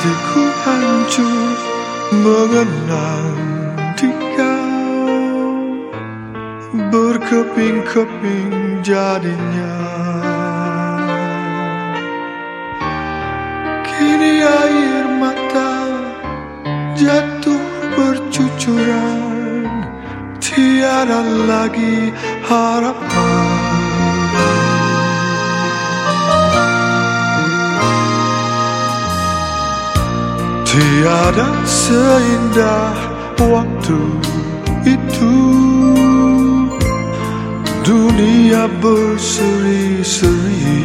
hatiku hancur mengenang kau berkeping-keping jadinya. Kini air mata jatuh bercucuran. Tiada lagi harapan Tiada seindah waktu itu. Dunia berseri-seri.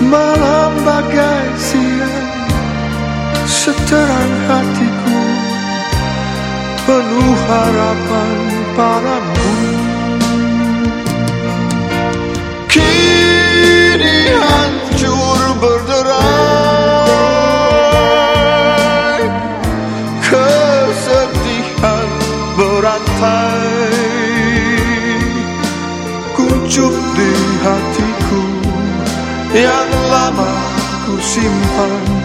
Malam bagai siang Seterang hatiku. Penuh harapan padamu. Berantai Yang lama ku simpan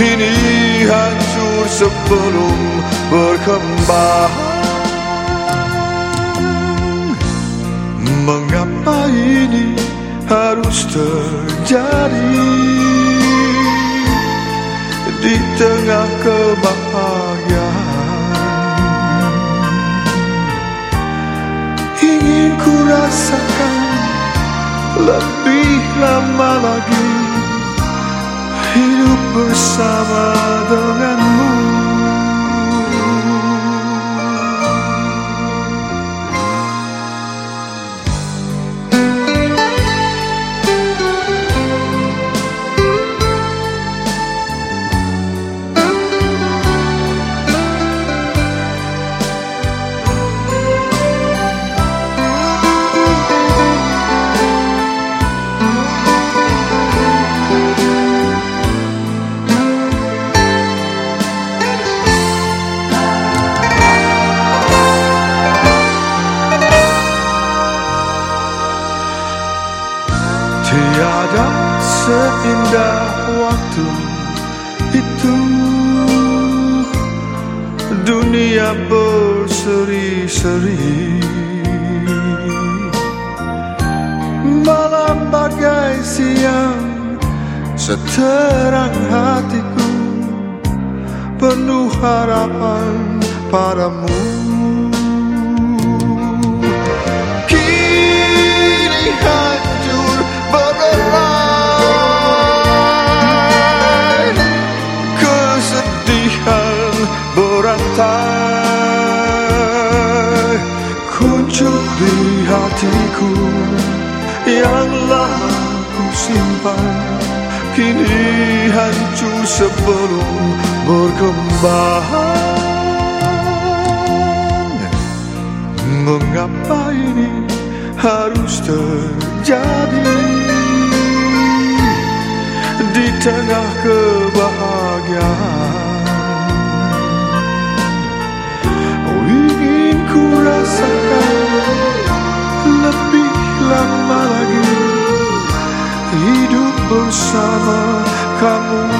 Kini hancur sebelum berkembang. Mengapa ini harus terjadi? Di tengah kebahagiaan ingin ku rasakan lebih lama lagi hidup bersama denganmu. Seindah waktu itu Dunia berseri-seri. Malam bagai siang Seterang hatiku Penuh harapan padamu. Berantai Yang lama ku simpan Kini hancur sebelum berkembang. Mengapa ini harus terjadi? Di tengah kebahagiaan lebih lama lagi. Hidup bersama kamu.